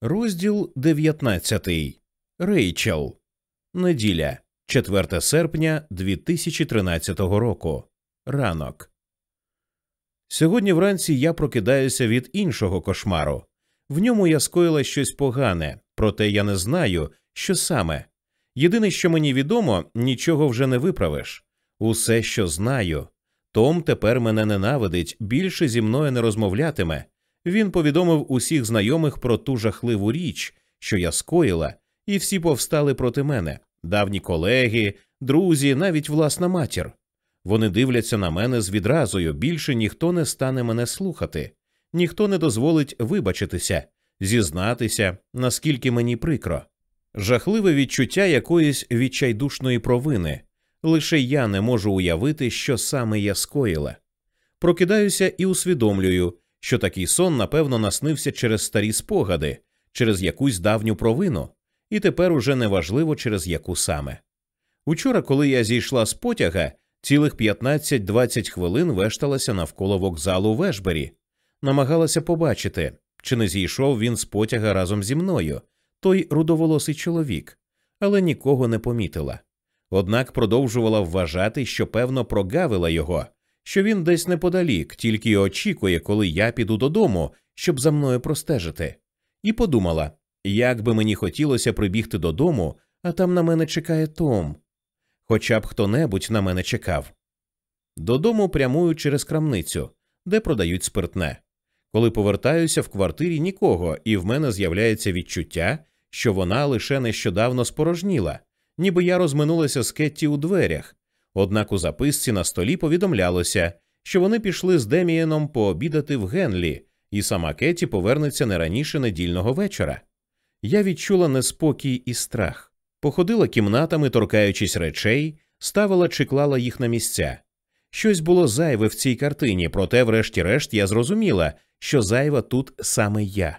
Розділ 19. Рейчел. Неділя. 4 серпня 2013 року. Ранок. Сьогодні вранці я прокидаюся від іншого кошмару. В ньому я скоїла щось погане, проте я не знаю, що саме. Єдине, що мені відомо, нічого вже не виправиш. Усе, що знаю. Том тепер мене ненавидить, більше зі мною не розмовлятиме. Він повідомив усіх знайомих про ту жахливу річ, що я скоїла, і всі повстали проти мене давні колеги, друзі, навіть власна матір. Вони дивляться на мене з відразою, більше ніхто не стане мене слухати, ніхто не дозволить вибачитися, зізнатися, наскільки мені прикро. Жахливе відчуття якоїсь відчайдушної провини. Лише я не можу уявити, що саме я скоїла. Прокидаюся і усвідомлюю, що такий сон, напевно, наснився через старі спогади, через якусь давню провину, і тепер уже неважливо, через яку саме. Учора, коли я зійшла з потяга, цілих 15-20 хвилин вешталася навколо вокзалу Вешбері, намагалася побачити, чи не зійшов він з потяга разом зі мною, той рудоволосий чоловік, але нікого не помітила. Однак продовжувала вважати, що певно прогавила його, що він десь неподалік, тільки й очікує, коли я піду додому, щоб за мною простежити, і подумала, як би мені хотілося прибігти додому, а там на мене чекає Том. Хоча б хто небудь на мене чекав. Додому прямую через крамницю, де продають спиртне. Коли повертаюся в квартирі нікого, і в мене з'являється відчуття, що вона лише нещодавно спорожніла, ніби я розминулася з Кетті у дверях. Однак у записці на столі повідомлялося, що вони пішли з Демієном пообідати в Генлі, і сама Кетті повернеться не раніше недільного вечора. Я відчула неспокій і страх, походила кімнатами, торкаючись речей, ставила чи клала їх на місця. Щось було зайве в цій картині, проте, врешті-решт, я зрозуміла, що зайва тут саме я.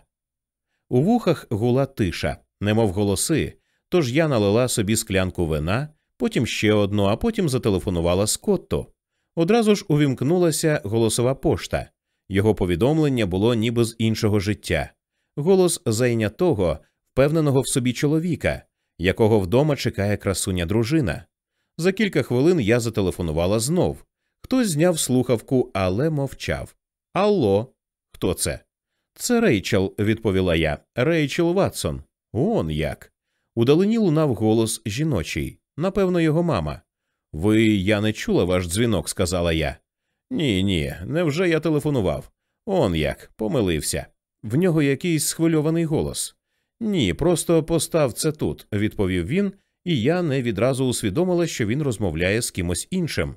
У вухах гула тиша, немов голоси, тож я налила собі склянку вина, потім ще одну, а потім зателефонувала Скотту. Одразу ж увімкнулася голосова пошта. Його повідомлення було ніби з іншого життя, голос зайнятого, впевненого в собі чоловіка, якого вдома чекає красуня дружина. За кілька хвилин я зателефонувала знов. Хтось зняв слухавку, але мовчав. Алло, хто це? Це Рейчел, відповіла я. Рейчел Ватсон. Он як. Удалині лунав голос жіночий, напевно, його мама. Ви я не чула ваш дзвінок, сказала я. Ні, ні, невже я телефонував? Он як, помилився. В нього якийсь схвильований голос. Ні, просто постав це тут, відповів він, і я не відразу усвідомила, що він розмовляє з кимось іншим.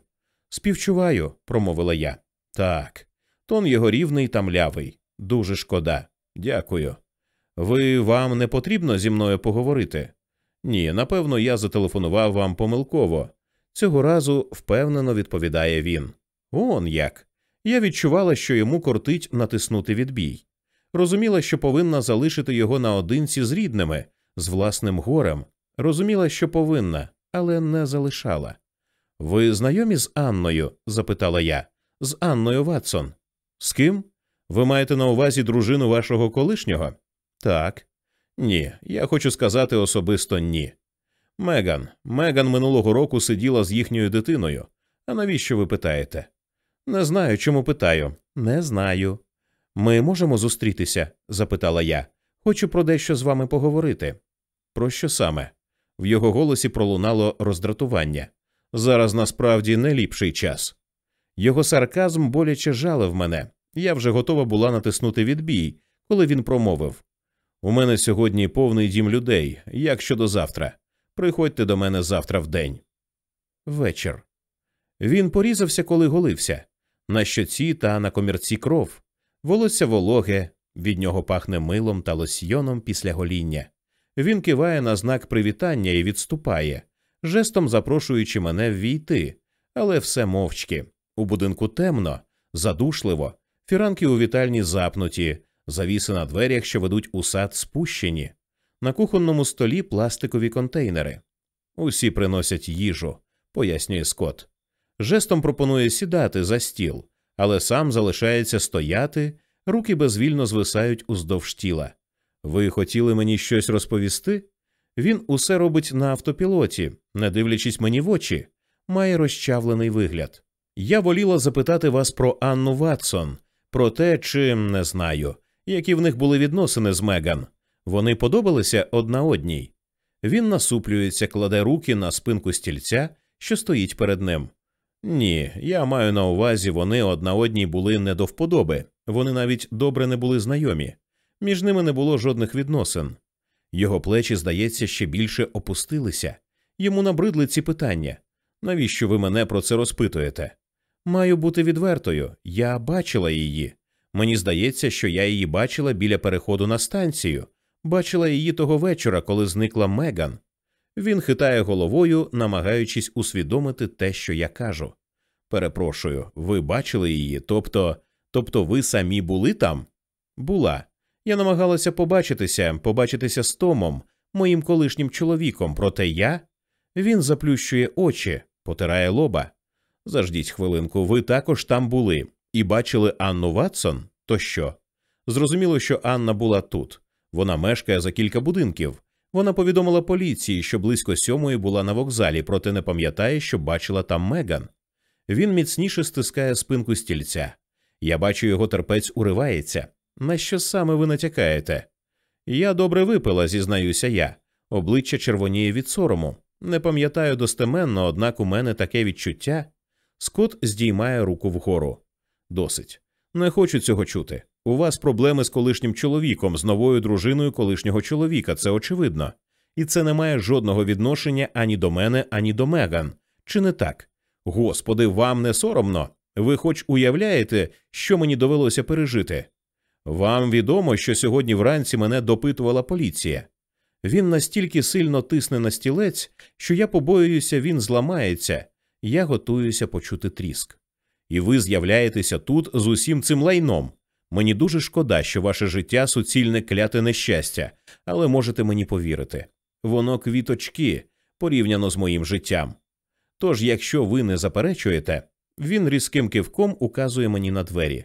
Співчуваю, промовила я. Так, тон його рівний та млявий. Дуже шкода. Дякую. Ви вам не потрібно зі мною поговорити? Ні, напевно, я зателефонував вам помилково. Цього разу впевнено відповідає він. Он як. Я відчувала, що йому кортить натиснути відбій. Розуміла, що повинна залишити його наодинці з рідними, з власним горем. Розуміла, що повинна, але не залишала. Ви знайомі з Анною? запитала я. З Анною Ватсон. З ким? Ви маєте на увазі дружину вашого колишнього? Так. Ні, я хочу сказати особисто ні. Меган. Меган минулого року сиділа з їхньою дитиною. А навіщо ви питаєте? Не знаю, чому питаю. Не знаю. Ми можемо зустрітися? запитала я. Хочу про дещо з вами поговорити. Про що саме? В його голосі пролунало роздратування. Зараз насправді не ліпший час. Його сарказм боляче жалив мене. Я вже готова була натиснути відбій, коли він промовив У мене сьогодні повний дім людей. Як щодо завтра? Приходьте до мене завтра в день. Вечір. Він порізався, коли голився. На щоці та на комірці кров. Волосся вологе, від нього пахне милом та лосьйоном після гоління. Він киває на знак привітання і відступає, жестом запрошуючи мене ввійти, але все мовчки. У будинку темно, задушливо, фіранки у вітальні запнуті, завіси на дверях, що ведуть у сад, спущені, на кухонному столі пластикові контейнери. Усі приносять їжу, пояснює Скотт. Жестом пропонує сідати за стіл, але сам залишається стояти, руки безвільно звисають уздовж тіла. Ви хотіли мені щось розповісти? Він усе робить на автопілоті, не дивлячись мені в очі, має розчавлений вигляд. Я воліла запитати вас про Анну Ватсон, про те, чи не знаю, які в них були відносини з Меган. Вони подобалися одна одній. Він насуплюється, кладе руки на спинку стільця, що стоїть перед ним. Ні, я маю на увазі, вони одна одній були не до вподоби, вони навіть добре не були знайомі, між ними не було жодних відносин. Його плечі, здається, ще більше опустилися. Йому набридли ці питання. Навіщо ви мене про це розпитуєте? Маю бути відвертою. Я бачила її. Мені здається, що я її бачила біля переходу на станцію, бачила її того вечора, коли зникла Меган. Він хитає головою, намагаючись усвідомити те, що я кажу. Перепрошую, ви бачили її, тобто, тобто ви самі були там? Була. Я намагалася побачитися, побачитися з Томом, моїм колишнім чоловіком, проте я. Він заплющує очі, потирає лоба. Заждіть хвилинку, ви також там були і бачили Анну Ватсон? То що? Зрозуміло, що Анна була тут. Вона мешкає за кілька будинків. Вона повідомила поліції, що близько сьомої була на вокзалі, проте не пам'ятає, що бачила там Меган. Він міцніше стискає спинку стільця. Я бачу, його терпець уривається. На що саме ви натякаєте? Я добре випила, зізнаюся я. Обличчя червоніє від сорому. Не пам'ятаю достеменно, однак у мене таке відчуття. Скот здіймає руку вгору. Досить. Не хочу цього чути. У вас проблеми з колишнім чоловіком, з новою дружиною колишнього чоловіка, це очевидно. І це не має жодного відношення ані до мене, ані до Меган. Чи не так? Господи, вам не соромно? Ви хоч уявляєте, що мені довелося пережити? Вам відомо, що сьогодні вранці мене допитувала поліція. Він настільки сильно тисне на стілець, що я побоююся, він зламається, я готуюся почути тріск. І ви з'являєтеся тут з усім цим лайном. Мені дуже шкода, що ваше життя суцільне кляте нещастя, але можете мені повірити. Воно квіточки порівняно з моїм життям. Тож, якщо ви не заперечуєте, він різким кивком указує мені на двері.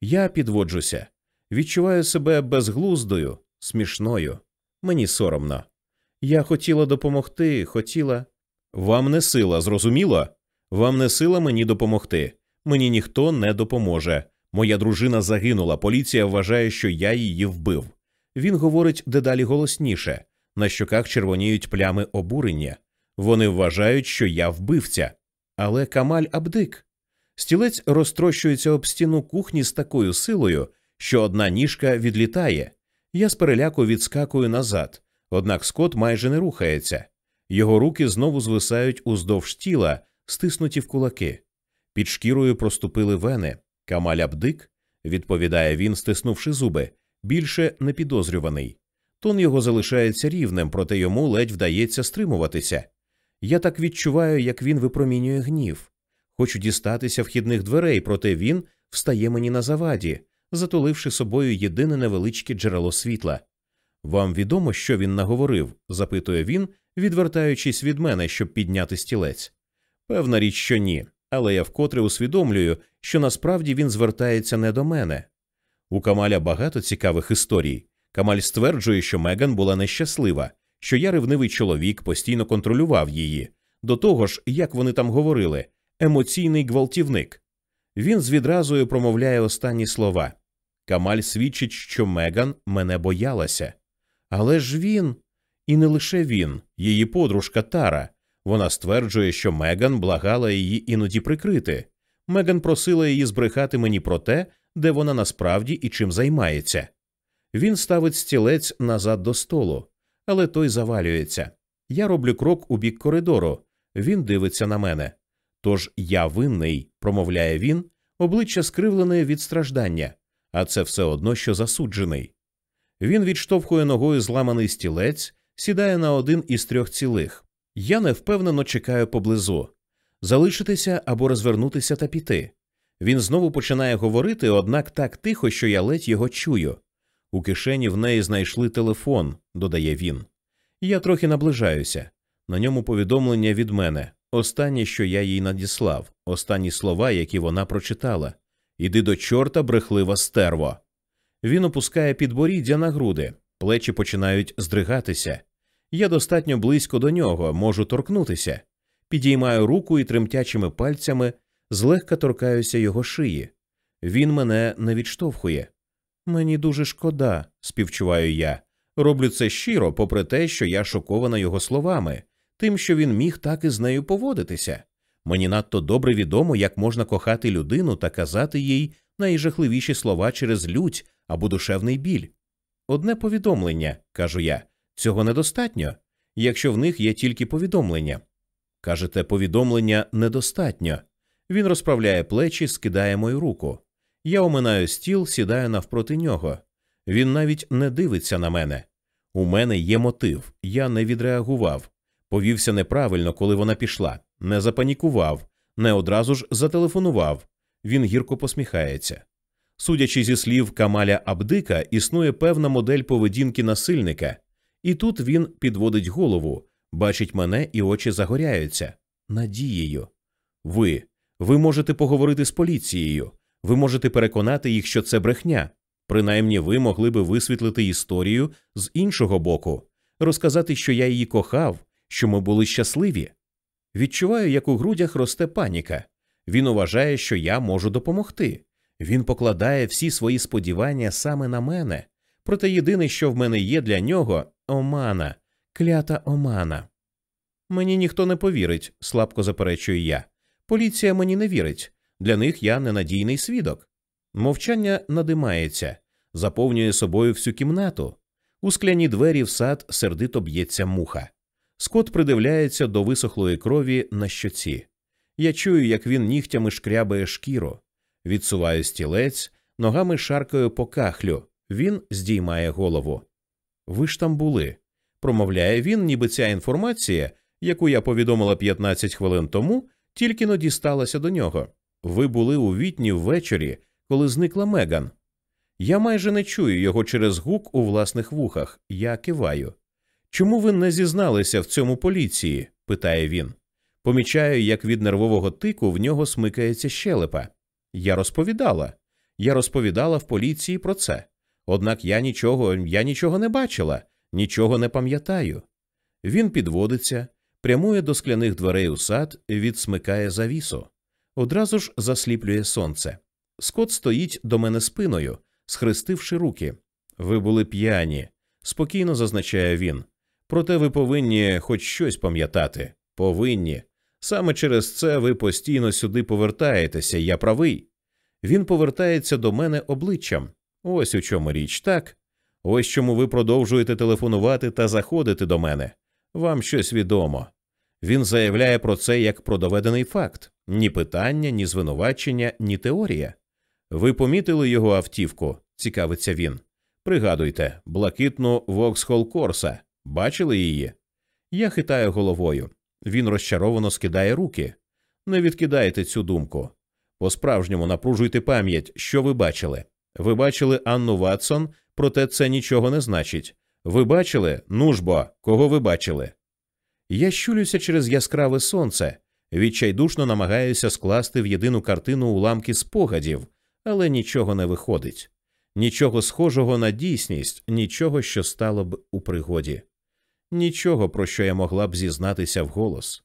Я підводжуся, відчуваю себе безглуздою, смішною. Мені соромно. Я хотіла допомогти, хотіла. Вам не сила, зрозуміло? Вам не сила мені допомогти. Мені ніхто не допоможе. Моя дружина загинула. Поліція вважає, що я її вбив. Він говорить дедалі голосніше. На щоках червоніють плями обурення. Вони вважають, що я вбивця. Але Камаль Абдик. Стілець розтрощується об стіну кухні з такою силою, що одна ніжка відлітає. Я з переляку відскакую назад, однак Скот майже не рухається. Його руки знову звисають уздовж тіла, стиснуті в кулаки. Під шкірою проступили вени. Камаль Абдик, відповідає він, стиснувши зуби, більше не підозрюваний. Тон його залишається рівнем, проте йому ледь вдається стримуватися. Я так відчуваю, як він випромінює гнів. Хочу дістатися вхідних дверей, проте він встає мені на заваді, затуливши собою єдине невеличке джерело світла. Вам відомо, що він наговорив? запитує він, відвертаючись від мене, щоб підняти стілець. Певна річ, що ні, але я вкотре усвідомлюю, що насправді він звертається не до мене. У Камаля багато цікавих історій. Камаль стверджує, що Меган була нещаслива, що я ревнивий чоловік постійно контролював її. До того ж, як вони там говорили, емоційний гвалтівник. Він з відразою промовляє останні слова. Камаль свідчить, що Меган мене боялася. Але ж він, і не лише він, її подружка Тара. Вона стверджує, що Меган благала її іноді прикрити. Меган просила її збрехати мені про те, де вона насправді і чим займається. Він ставить стілець назад до столу, але той завалюється. Я роблю крок у бік коридору. Він дивиться на мене. Тож я винний, промовляє він, обличчя скривлене від страждання, а це все одно, що засуджений. Він відштовхує ногою зламаний стілець, сідає на один із трьох цілих. Я невпевнено чекаю поблизу залишитися або розвернутися та піти. Він знову починає говорити, однак так тихо, що я ледь його чую. У кишені в неї знайшли телефон, додає він. Я трохи наближаюся. На ньому повідомлення від мене. Останнє, що я їй надіслав, останні слова, які вона прочитала. Іди до чорта, брехлива стерво. Він опускає підборіддя на груди, плечі починають здригатися. Я достатньо близько до нього, можу торкнутися. Підіймаю руку і тремтячими пальцями злегка торкаюся його шиї. Він мене не відштовхує. Мені дуже шкода, співчуваю я. Роблю це щиро, попри те, що я шокована його словами, тим, що він міг так і з нею поводитися. Мені надто добре відомо, як можна кохати людину та казати їй найжахливіші слова через лють або душевний біль. Одне повідомлення, кажу я, цього недостатньо, якщо в них є тільки повідомлення. Кажете, повідомлення недостатньо. Він розправляє плечі, скидає мою руку. Я оминаю стіл, сідаю навпроти нього. Він навіть не дивиться на мене. У мене є мотив, я не відреагував. Повівся неправильно, коли вона пішла, не запанікував, не одразу ж зателефонував. Він гірко посміхається. Судячи зі слів Камаля Абдика, існує певна модель поведінки насильника, і тут він підводить голову, бачить мене, і очі загоряються надією. Ви, ви можете поговорити з поліцією, ви можете переконати їх, що це брехня. Принаймні, ви могли би висвітлити історію з іншого боку, розказати, що я її кохав, що ми були щасливі. Відчуваю, як у грудях росте паніка. Він вважає, що я можу допомогти. Він покладає всі свої сподівання саме на мене. Проте єдине, що в мене є для нього омана, клята омана. Мені ніхто не повірить, слабко заперечую я. Поліція мені не вірить. Для них я ненадійний свідок. Мовчання надимається, заповнює собою всю кімнату. У скляні двері в сад сердито б'ється муха. Скот придивляється до висохлої крові на щоці. Я чую, як він нігтями шкрябає шкіру. Відсуваю стілець, ногами шаркаю по кахлю. Він здіймає голову. Ви ж там були, промовляє він, ніби ця інформація, яку я повідомила 15 хвилин тому, тільки но дісталася до нього. Ви були у вітні ввечері, коли зникла Меган. Я майже не чую його через гук у власних вухах. Я киваю. Чому ви не зізналися в цьому поліції? питає він. Помічаю, як від нервового тику в нього смикається щелепа. Я розповідала. Я розповідала в поліції про це. Однак я нічого, я нічого не бачила, нічого не пам'ятаю. Він підводиться, прямує до скляних дверей у сад, відсмикає завісу. Одразу ж засліплює сонце. Скот стоїть до мене спиною, схрестивши руки. Ви були п'яні, спокійно зазначає він. Проте ви повинні хоч щось пам'ятати. Повинні. Саме через це ви постійно сюди повертаєтеся, я правий. Він повертається до мене обличчям. Ось у чому річ, так? Ось чому ви продовжуєте телефонувати та заходити до мене. Вам щось відомо. Він заявляє про це як про доведений факт ні питання, ні звинувачення, ні теорія. Ви помітили його автівку, цікавиться він. Пригадуйте, блакитну Воксхол Корса. Бачили її? Я хитаю головою. Він розчаровано скидає руки. Не відкидайте цю думку. По справжньому напружуйте пам'ять, що ви бачили. Ви бачили Анну Ватсон, проте це нічого не значить. Ви бачили? Ну ж бо, кого ви бачили? Я щулюся через яскраве сонце, відчайдушно намагаюся скласти в єдину картину уламки спогадів, але нічого не виходить. Нічого схожого на дійсність, нічого, що стало б у пригоді. Нічого, про що я могла б зізнатися вголос.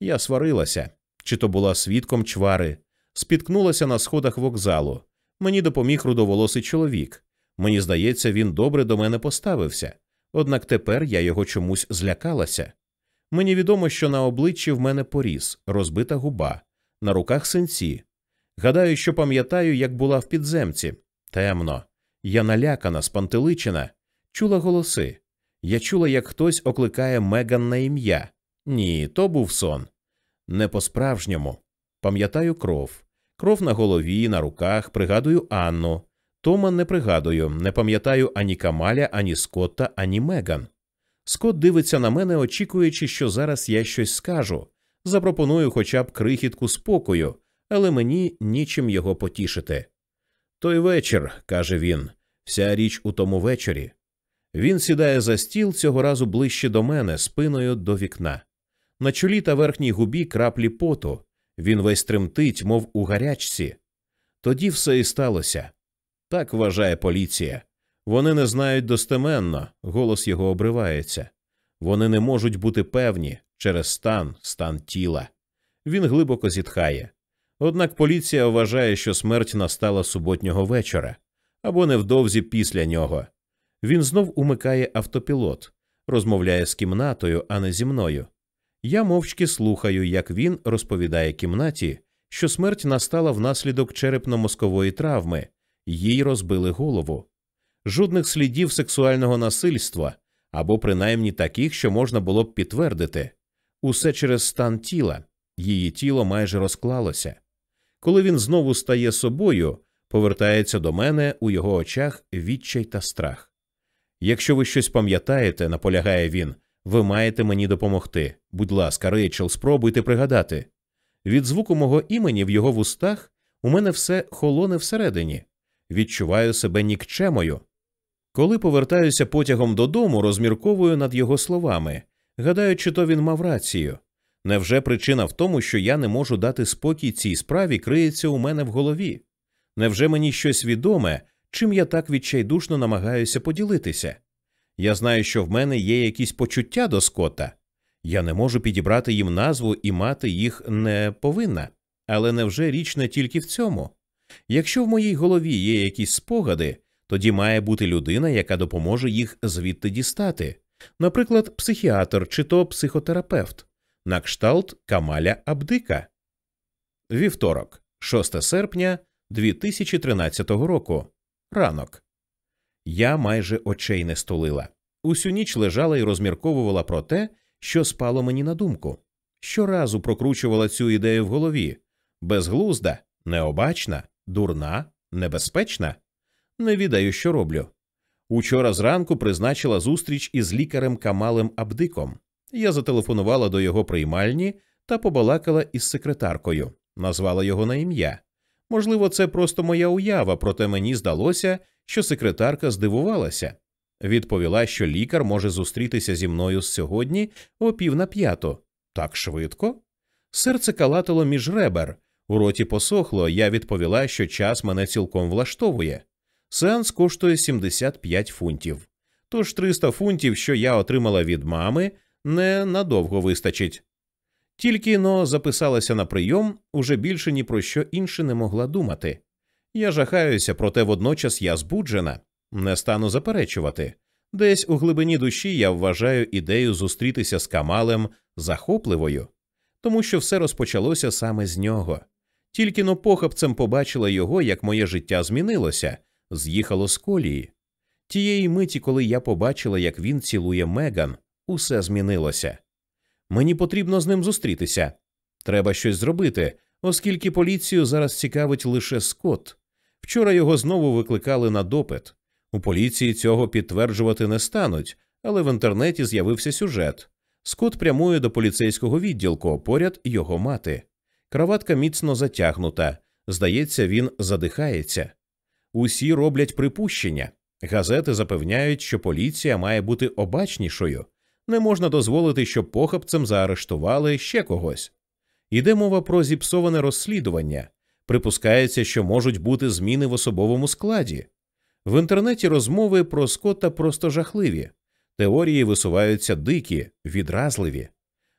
Я сварилася, чи то була свідком чвари, спіткнулася на сходах вокзалу. Мені допоміг рудоволосий чоловік. Мені здається, він добре до мене поставився, однак тепер я його чомусь злякалася. Мені відомо, що на обличчі в мене поріз, розбита губа, на руках синці. Гадаю, що пам'ятаю, як була в підземці. Темно. Я налякана, спантеличена, чула голоси. Я чула, як хтось окликає Меган на ім'я. Ні, то був сон. Не по справжньому. Пам'ятаю кров. Кров на голові, на руках, пригадую Анну. Тома не пригадую, не пам'ятаю ані Камаля, ані Скотта, ані Меган. Скот дивиться на мене, очікуючи, що зараз я щось скажу. Запропоную хоча б крихітку спокою, але мені нічим його потішити. Той вечір, каже він, вся річ у тому вечорі. Він сідає за стіл цього разу ближче до мене, спиною до вікна. На чолі та верхній губі краплі поту. Він весь тремтить, мов у гарячці. Тоді все і сталося. Так вважає поліція. Вони не знають достеменно, голос його обривається. Вони не можуть бути певні через стан, стан тіла. Він глибоко зітхає. Однак поліція вважає, що смерть настала суботнього вечора або невдовзі після нього. Він знов умикає автопілот, розмовляє з кімнатою, а не зі мною. Я мовчки слухаю, як він розповідає кімнаті, що смерть настала внаслідок черепно-мозкової травми, їй розбили голову. Жодних слідів сексуального насильства або принаймні таких, що можна було б підтвердити усе через стан тіла, її тіло майже розклалося. Коли він знову стає собою, повертається до мене у його очах відчай та страх. Якщо ви щось пам'ятаєте, наполягає він, ви маєте мені допомогти. Будь ласка, Рейчел, спробуйте пригадати. Від звуку мого імені в його вустах у мене все холоне всередині, відчуваю себе нікчемою. Коли повертаюся потягом додому, розмірковую над його словами, гадаю, чи то він мав рацію. Невже причина в тому, що я не можу дати спокій цій справі, криється у мене в голові? Невже мені щось відоме, чим я так відчайдушно намагаюся поділитися? Я знаю, що в мене є якісь почуття до Скотта. Я не можу підібрати їм назву і мати їх не повинна. Але невже річ не тільки в цьому? Якщо в моїй голові є якісь спогади, тоді має бути людина, яка допоможе їх звідти дістати, наприклад, психіатр чи то психотерапевт, на кшталт Камаля Абдика. Вівторок, 6 серпня 2013 року. Ранок. Я майже очей не стулила. Усю ніч лежала і розмірковувала про те, що спало мені на думку. Щоразу прокручувала цю ідею в голові безглузда, необачна, дурна, небезпечна. Не відаю, що роблю. Учора зранку призначила зустріч із лікарем Камалем Абдиком. Я зателефонувала до його приймальні та побалакала із секретаркою, назвала його на ім'я. Можливо, це просто моя уява, проте мені здалося, що секретарка здивувалася. Відповіла, що лікар може зустрітися зі мною сьогодні о пів на п'яту. Так швидко? Серце калатало між ребер. У роті посохло, я відповіла, що час мене цілком влаштовує. Сеанс коштує 75 фунтів. Тож 300 фунтів, що я отримала від мами, не надовго вистачить. Тільки но записалася на прийом, уже більше ні про що інше не могла думати. Я жахаюся, проте водночас я збуджена, не стану заперечувати. Десь у глибині душі я вважаю ідею зустрітися з Камалем захопливою, тому що все розпочалося саме з нього. Тільки но похапцем побачила його, як моє життя змінилося, з'їхало з колії. Тієї миті, коли я побачила, як він цілує Меган, усе змінилося. Мені потрібно з ним зустрітися. Треба щось зробити, оскільки поліцію зараз цікавить лише Скотт. Вчора його знову викликали на допит. У поліції цього підтверджувати не стануть, але в інтернеті з'явився сюжет. Скотт прямує до поліцейського відділку, поряд його мати. Краватка міцно затягнута. Здається, він задихається. Усі роблять припущення. Газети запевняють, що поліція має бути обачнішою. Не можна дозволити, щоб похабцем заарештували ще когось. Іде мова про зіпсоване розслідування. Припускається, що можуть бути зміни в особовому складі. В інтернеті розмови про Скотта просто жахливі, теорії висуваються дикі, відразливі.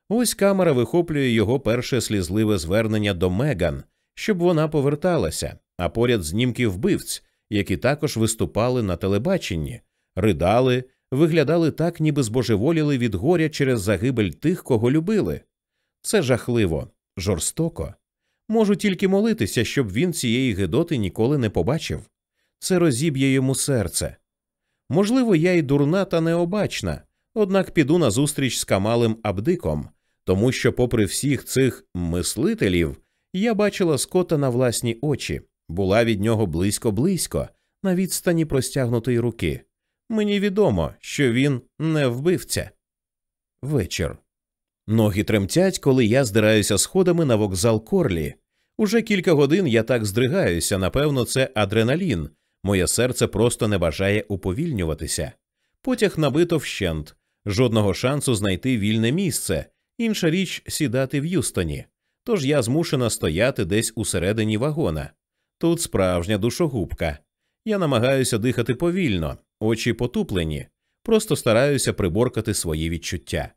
Ось камера вихоплює його перше слізливе звернення до Меган, щоб вона поверталася, а поряд знімки вбивць, які також виступали на телебаченні, ридали, виглядали так, ніби збожеволіли від горя через загибель тих, кого любили. Це жахливо, жорстоко. Можу тільки молитися, щоб він цієї гидоти ніколи не побачив. Це розіб'є йому серце. Можливо, я й дурна та необачна, однак піду на зустріч з Камалем Абдиком, тому що, попри всіх цих мислителів, я бачила скота на власні очі, була від нього близько-близько, на відстані простягнутої руки. Мені відомо, що він не вбивця. Вечір. Ноги тремтять, коли я здираюся сходами на вокзал Корлі. Уже кілька годин я так здригаюся, напевно, це адреналін. Моє серце просто не бажає уповільнюватися. Потяг набито вщент, жодного шансу знайти вільне місце, інша річ сідати в Юстоні. Тож я змушена стояти десь усередині вагона. Тут справжня душогубка. Я намагаюся дихати повільно, очі потуплені, просто стараюся приборкати свої відчуття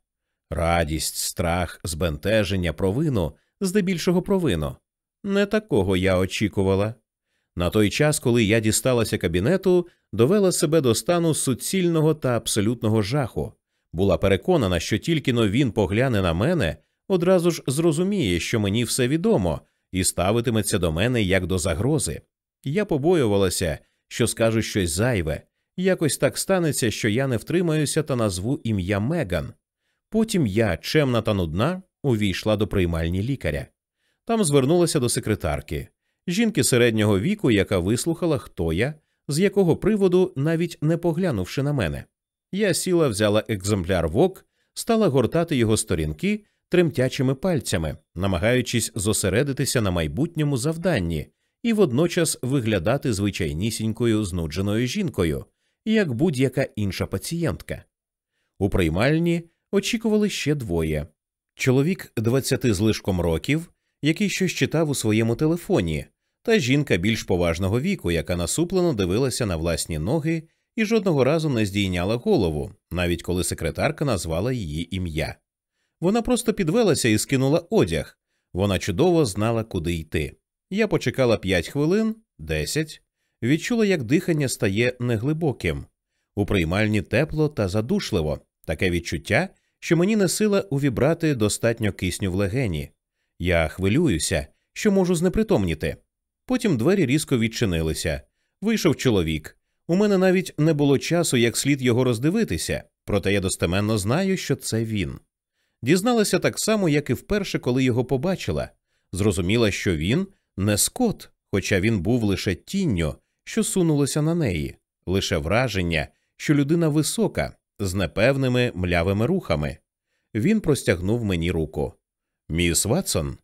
радість, страх, збентеження, провину, здебільшого провину. Не такого я очікувала. На той час, коли я дісталася кабінету, довела себе до стану суцільного та абсолютного жаху, була переконана, що тільки но він погляне на мене, одразу ж зрозуміє, що мені все відомо, і ставитиметься до мене як до загрози. Я побоювалася, що скажу щось зайве, якось так станеться, що я не втримаюся та назву ім'я Меган. Потім я, чемна та нудна, увійшла до приймальні лікаря. Там звернулася до секретарки, жінки середнього віку, яка вислухала, хто я, з якого приводу, навіть не поглянувши на мене. Я сіла, взяла екземпляр вок, стала гортати його сторінки тремтячими пальцями, намагаючись зосередитися на майбутньому завданні і водночас виглядати звичайнісінькою знудженою жінкою, як будь-яка інша пацієнтка. У приймальні очікували ще двоє чоловік двадцяти з лишком років, який щось читав у своєму телефоні, та жінка більш поважного віку, яка насуплено дивилася на власні ноги і жодного разу не здійняла голову, навіть коли секретарка назвала її ім'я. Вона просто підвелася і скинула одяг. Вона чудово знала, куди йти. Я почекала п'ять хвилин, десять, відчула, як дихання стає неглибоким. У приймальні тепло та задушливо, таке відчуття, що мені не сила увібрати достатньо кисню в легені. Я хвилююся, що можу знепритомніти. Потім двері різко відчинилися. Вийшов чоловік. У мене навіть не було часу як слід його роздивитися, проте я достеменно знаю, що це він. Дізналася так само, як і вперше, коли його побачила. Зрозуміла, що він не скот, хоча він був лише тінню, що сунулося на неї, лише враження, що людина висока, з непевними млявими рухами. Він простягнув мені руку. Міс Ватсон.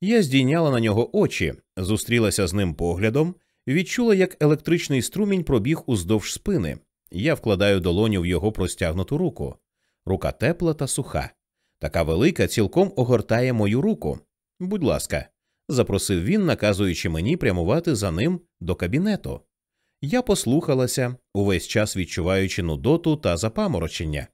Я здійняла на нього очі, зустрілася з ним поглядом, відчула, як електричний струмінь пробіг уздовж спини. Я вкладаю долоню в його простягнуту руку. Рука тепла та суха. Така велика цілком огортає мою руку. Будь ласка, запросив він, наказуючи мені прямувати за ним до кабінету. Я послухалася, увесь час відчуваючи нудоту та запаморочення.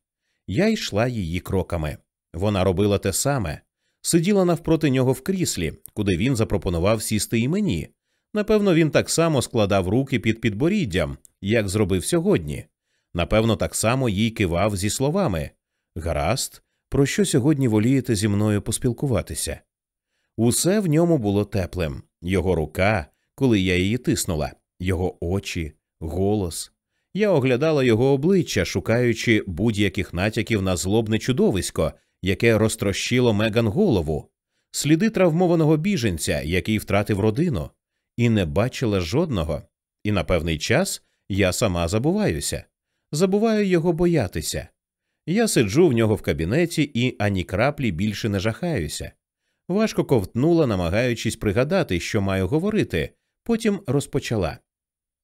Я йшла її кроками. Вона робила те саме, сиділа навпроти нього в кріслі, куди він запропонував сісти і мені. Напевно, він так само складав руки під підборіддям, як зробив сьогодні. Напевно, так само їй кивав зі словами Гаразд, про що сьогодні волієте зі мною поспілкуватися? Усе в ньому було теплим його рука, коли я її тиснула, його очі, голос. Я оглядала його обличчя, шукаючи будь-яких натяків на злобне чудовисько, яке розтрощило Меган голову, сліди травмованого біженця, який втратив родину, і не бачила жодного. І на певний час я сама забуваюся, забуваю його боятися. Я сиджу в нього в кабінеті і ані краплі більше не жахаюся. Важко ковтнула, намагаючись пригадати, що маю говорити, потім розпочала.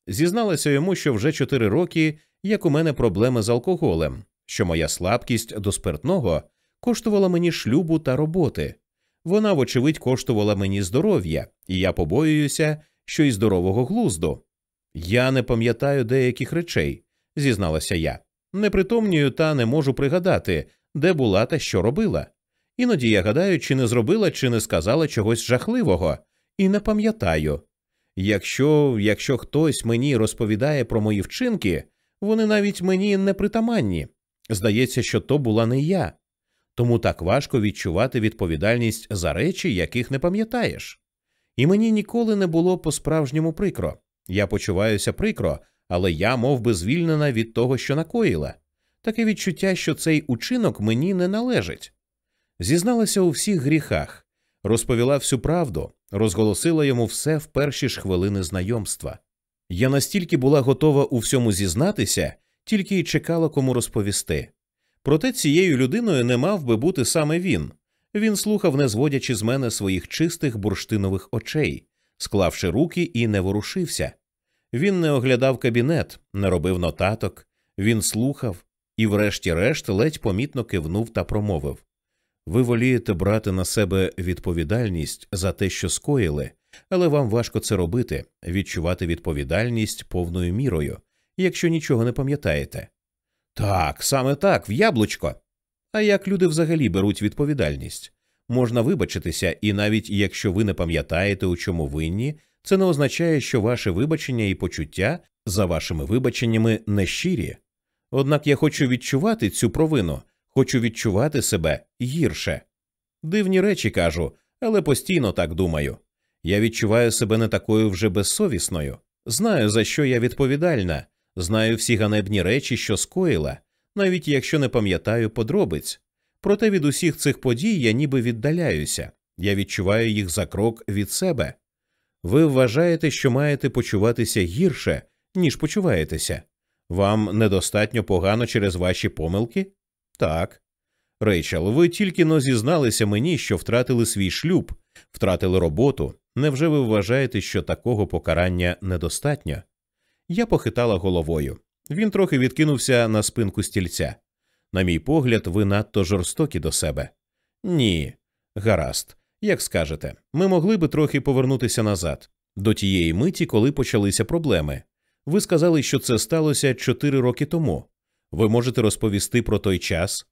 Зізналася йому, що вже чотири роки, як у мене проблеми з алкоголем, що моя слабкість до спиртного коштувала мені шлюбу та роботи. Вона, вочевидь, коштувала мені здоров'я, і я побоююся, що й здорового глузду. Я не пам'ятаю деяких речей, зізналася я. Не притомнюю та не можу пригадати, де була та що робила. Іноді я гадаю, чи не зробила, чи не сказала чогось жахливого, і не пам'ятаю. Якщо якщо хтось мені розповідає про мої вчинки, вони навіть мені не притаманні. Здається, що то була не я. Тому так важко відчувати відповідальність за речі, яких не пам'ятаєш. І мені ніколи не було по справжньому прикро. Я почуваюся прикро, але я мов би, звільнена від того, що накоїла. Таке відчуття, що цей учинок мені не належить. Зізналася у всіх гріхах, розповіла всю правду, розголосила йому все в перші ж хвилини знайомства. Я настільки була готова у всьому зізнатися, тільки й чекала кому розповісти. Проте цією людиною не мав би бути саме він. Він слухав, не зводячи з мене своїх чистих бурштинових очей, склавши руки і не ворушився. Він не оглядав кабінет, не робив нотаток, він слухав і, врешті-решт, ледь помітно кивнув та промовив Ви волієте брати на себе відповідальність за те, що скоїли, але вам важко це робити, відчувати відповідальність повною мірою, якщо нічого не пам'ятаєте? Так, саме так, в яблучко. А як люди взагалі беруть відповідальність? Можна вибачитися, і навіть якщо ви не пам'ятаєте, у чому винні, це не означає, що ваше вибачення і почуття за вашими вибаченнями не щирі. Однак я хочу відчувати цю провину, хочу відчувати себе гірше. Дивні речі кажу, але постійно так думаю. Я відчуваю себе не такою вже безсовісною, знаю, за що я відповідальна, знаю всі ганебні речі, що скоїла, навіть якщо не пам'ятаю подробиць. Проте від усіх цих подій я ніби віддаляюся, я відчуваю їх за крок від себе. Ви вважаєте, що маєте почуватися гірше, ніж почуваєтеся? Вам недостатньо погано через ваші помилки? Так. Рейчел, ви тільки но зізналися мені, що втратили свій шлюб, втратили роботу. Невже ви вважаєте, що такого покарання недостатньо? Я похитала головою. Він трохи відкинувся на спинку стільця. На мій погляд, ви надто жорстокі до себе. Ні. Гаразд, як скажете, ми могли би трохи повернутися назад, до тієї миті, коли почалися проблеми. Ви сказали, що це сталося чотири роки тому. Ви можете розповісти про той час?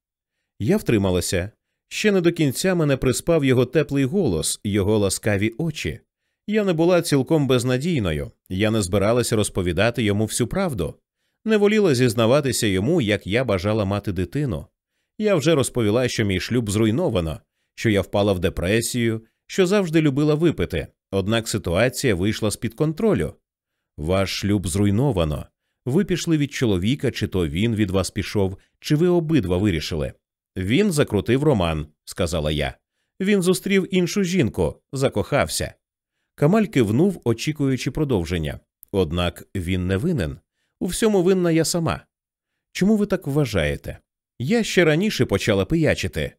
Я втрималася. Ще не до кінця мене приспав його теплий голос, його ласкаві очі. Я не була цілком безнадійною, я не збиралася розповідати йому всю правду, не воліла зізнаватися йому, як я бажала мати дитину. Я вже розповіла, що мій шлюб зруйновано, що я впала в депресію, що завжди любила випити, однак ситуація вийшла з під контролю. Ваш шлюб зруйновано. Ви пішли від чоловіка, чи то він від вас пішов, чи ви обидва вирішили. Він закрутив роман, сказала я. Він зустрів іншу жінку, закохався. Камаль кивнув, очікуючи продовження. Однак він не винен. У всьому винна я сама. Чому ви так вважаєте? Я ще раніше почала пиячити.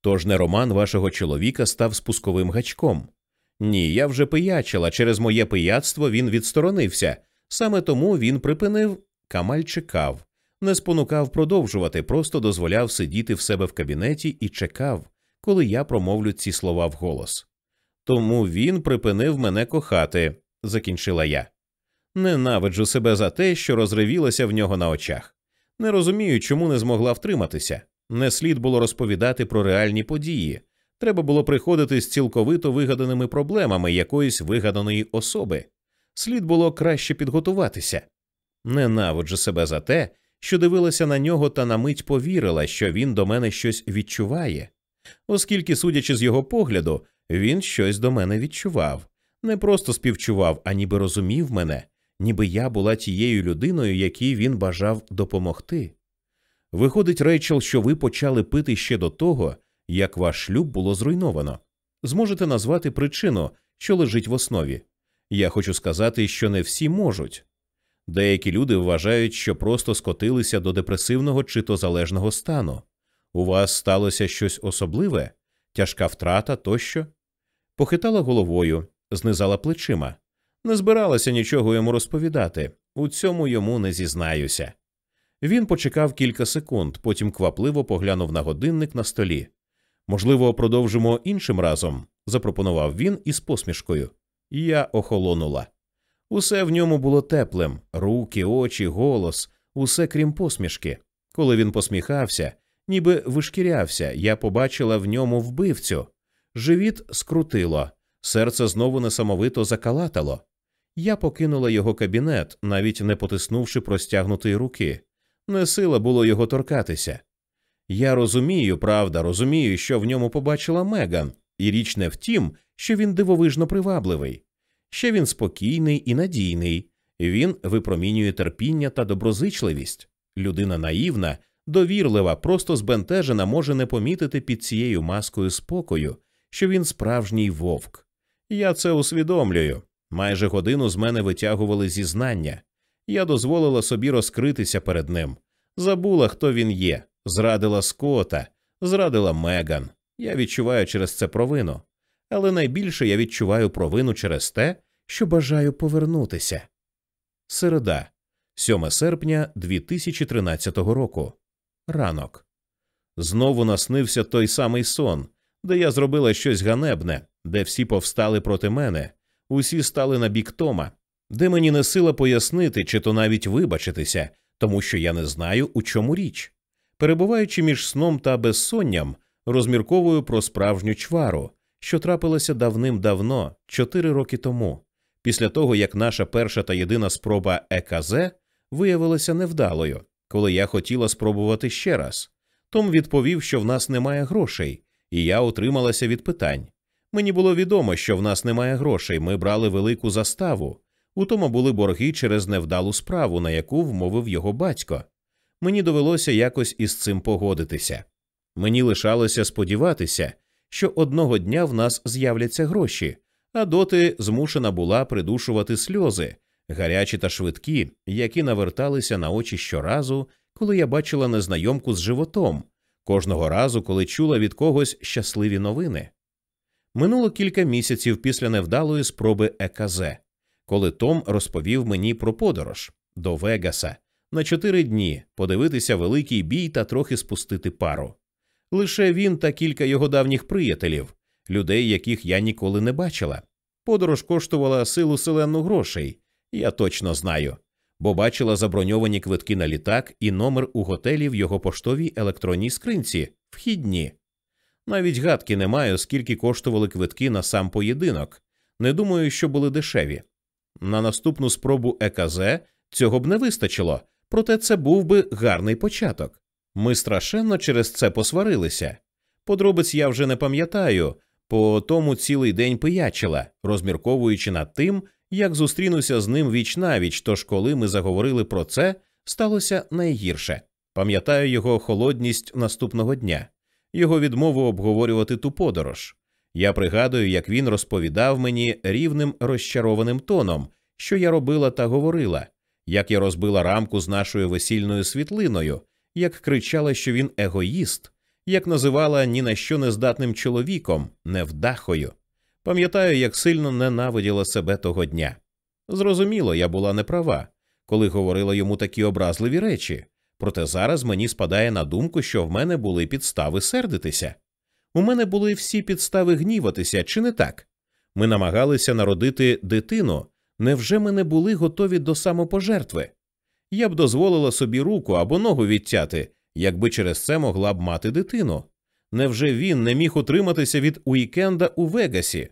Тож не роман вашого чоловіка став спусковим гачком. Ні, я вже пиячила. Через моє пияцтво він відсторонився. Саме тому він припинив. Камаль чекав, не спонукав продовжувати, просто дозволяв сидіти в себе в кабінеті і чекав, коли я промовлю ці слова вголос. Тому він припинив мене кохати, закінчила я. Ненавиджу себе за те, що розривілася в нього на очах. Не розумію, чому не змогла втриматися. Не слід було розповідати про реальні події. Треба було приходити з цілковито вигаданими проблемами якоїсь вигаданої особи. Слід було краще підготуватися. Ненавиджу себе за те, що дивилася на нього та на мить повірила, що він до мене щось відчуває. Оскільки, судячи з його погляду, він щось до мене відчував, не просто співчував, а ніби розумів мене, ніби я була тією людиною, якій він бажав допомогти. Виходить, Рейчел, що ви почали пити ще до того, як ваш шлюб було зруйновано. Зможете назвати причину, що лежить в основі. Я хочу сказати, що не всі можуть. Деякі люди вважають, що просто скотилися до депресивного чи то залежного стану. У вас сталося щось особливе, тяжка втрата тощо. Похитала головою, знизала плечима. Не збиралася нічого йому розповідати, у цьому йому не зізнаюся. Він почекав кілька секунд, потім квапливо поглянув на годинник на столі. Можливо, продовжимо іншим разом, запропонував він із посмішкою. Я охолонула. Усе в ньому було теплим руки, очі, голос, усе крім посмішки. Коли він посміхався, ніби вишкірявся, я побачила в ньому вбивцю. Живіт скрутило, серце знову несамовито закалатало. Я покинула його кабінет, навіть не потиснувши простягнутої руки. Не сила було його торкатися. Я розумію, правда, розумію, що в ньому побачила Меган, і річ не в тім, що він дивовижно привабливий. Ще він спокійний і надійний, він випромінює терпіння та доброзичливість. Людина наївна, довірлива, просто збентежена може не помітити під цією маскою спокою, що він справжній вовк. Я це усвідомлюю. Майже годину з мене витягували зізнання. Я дозволила собі розкритися перед ним. Забула, хто він є, зрадила Скота, зрадила Меган. Я відчуваю через це провину. Але найбільше я відчуваю провину через те, що бажаю повернутися. Середа, 7 серпня 2013 року. Ранок. Знову наснився той самий сон, де я зробила щось ганебне, де всі повстали проти мене, усі стали на бік Тома. де мені не сила пояснити чи то навіть вибачитися, тому що я не знаю, у чому річ. Перебуваючи між сном та безсонням, розмірковую про справжню чвару, що трапилася давним-давно, чотири роки тому, після того як наша перша та єдина спроба ЕКЗ виявилася невдалою, коли я хотіла спробувати ще раз. Том відповів, що в нас немає грошей, і я утрималася від питань. Мені було відомо, що в нас немає грошей. Ми брали велику заставу. У Тома були борги через невдалу справу, на яку вмовив його батько. Мені довелося якось із цим погодитися. Мені лишалося сподіватися, що одного дня в нас з'являться гроші, а доти змушена була придушувати сльози, гарячі та швидкі, які наверталися на очі щоразу, коли я бачила незнайомку з животом, кожного разу, коли чула від когось щасливі новини. Минуло кілька місяців після невдалої спроби ЕКЗ, коли Том розповів мені про подорож до Вегаса на чотири дні подивитися великий бій та трохи спустити пару. Лише він та кілька його давніх приятелів, людей, яких я ніколи не бачила. Подорож коштувала силу селенну грошей, я точно знаю, бо бачила заброньовані квитки на літак і номер у готелі в його поштовій електронній скринці, вхідні. Навіть гадки не маю, скільки коштували квитки на сам поєдинок. Не думаю, що були дешеві. На наступну спробу ЕКЗ цього б не вистачило, проте це був би гарний початок. Ми страшенно через це посварилися. Подробиць я вже не пам'ятаю, по тому цілий день пиячила, розмірковуючи над тим, як зустрінуся з ним віч навіч, тож коли ми заговорили про це, сталося найгірше. Пам'ятаю його холодність наступного дня, його відмову обговорювати ту подорож. Я пригадую, як він розповідав мені рівним розчарованим тоном, що я робила та говорила, як я розбила рамку з нашою весільною світлиною, як кричала, що він егоїст, як називала ні на що нездатним чоловіком, невдахою. Пам'ятаю, як сильно ненавиділа себе того дня. Зрозуміло, я була неправа, коли говорила йому такі образливі речі, проте зараз мені спадає на думку, що в мене були підстави сердитися. У мене були всі підстави гніватися, чи не так? Ми намагалися народити дитину. Невже ми не були готові до самопожертви? Я б дозволила собі руку або ногу відтяти, якби через це могла б мати дитину. Невже він не міг утриматися від уікенда у Вегасі?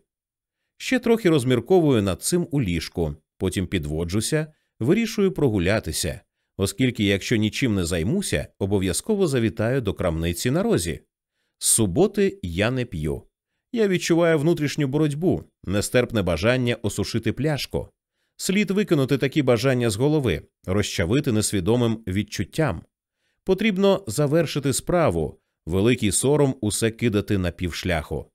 Ще трохи розмірковую над цим у ліжку, потім підводжуся, вирішую прогулятися, оскільки, якщо нічим не займуся, обов'язково завітаю до крамниці на розі. З суботи я не п'ю. Я відчуваю внутрішню боротьбу, нестерпне бажання осушити пляшку. Слід викинути такі бажання з голови, розчавити несвідомим відчуттям. Потрібно завершити справу, великий сором усе кидати на півшляху.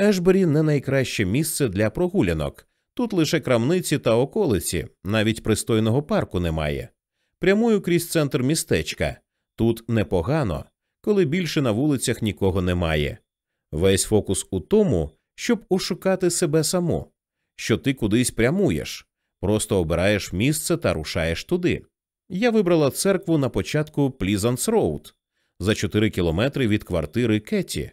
Ешбері не найкраще місце для прогулянок. Тут лише крамниці та околиці, навіть пристойного парку немає. Прямую крізь центр містечка. Тут непогано, коли більше на вулицях нікого немає. Весь фокус у тому, щоб ошукати себе саму, що ти кудись прямуєш, просто обираєш місце та рушаєш туди. Я вибрала церкву на початку Плізанс Роуд за 4 кілометри від квартири Кеті.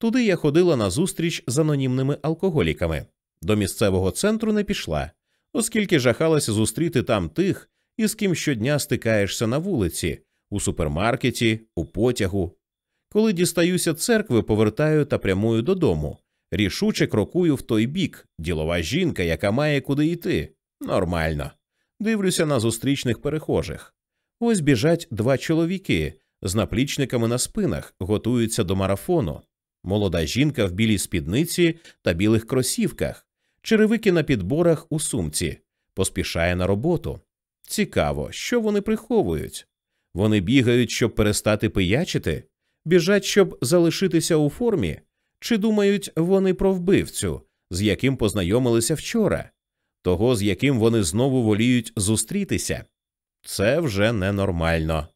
Туди я ходила на зустріч з анонімними алкоголіками. До місцевого центру не пішла, оскільки жахалася зустріти там тих, із ким щодня стикаєшся на вулиці, у супермаркеті, у потягу. Коли дістаюся церкви, повертаю та прямую додому. Рішуче крокую в той бік, ділова жінка, яка має куди йти. Нормально. Дивлюся на зустрічних перехожих. Ось біжать два чоловіки з наплічниками на спинах, готуються до марафону. Молода жінка в білій спідниці та білих кросівках, черевики на підборах у сумці, поспішає на роботу. Цікаво, що вони приховують. Вони бігають, щоб перестати пиячити, біжать, щоб залишитися у формі, чи думають вони про вбивцю, з яким познайомилися вчора, того, з яким вони знову воліють зустрітися. Це вже ненормально.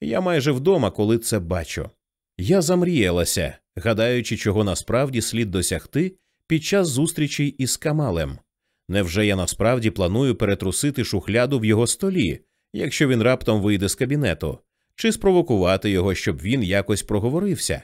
Я майже вдома, коли це бачу. Я замріялася, гадаючи, чого насправді слід досягти під час зустрічей із Камалем. Невже я насправді планую перетрусити шухляду в його столі, якщо він раптом вийде з кабінету, чи спровокувати його, щоб він якось проговорився,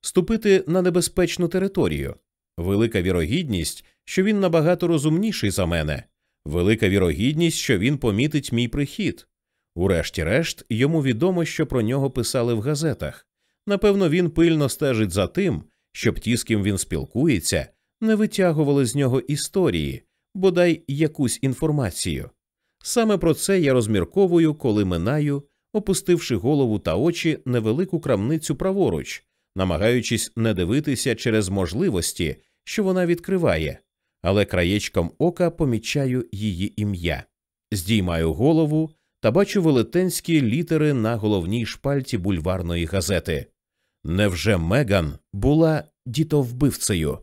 ступити на небезпечну територію? Велика вірогідність, що він набагато розумніший за мене, Велика вірогідність, що він помітить мій прихід. Урешті-решт, йому відомо, що про нього писали в газетах. Напевно, він пильно стежить за тим, щоб ті, з ким він спілкується, не витягували з нього історії, бодай якусь інформацію. Саме про це я розмірковую, коли минаю, опустивши голову та очі невелику крамницю праворуч, намагаючись не дивитися через можливості, що вона відкриває, але краєчком ока помічаю її ім'я. Здіймаю голову та бачу велетенські літери на головній шпальті бульварної газети. Невже Меган була дітовбивцею?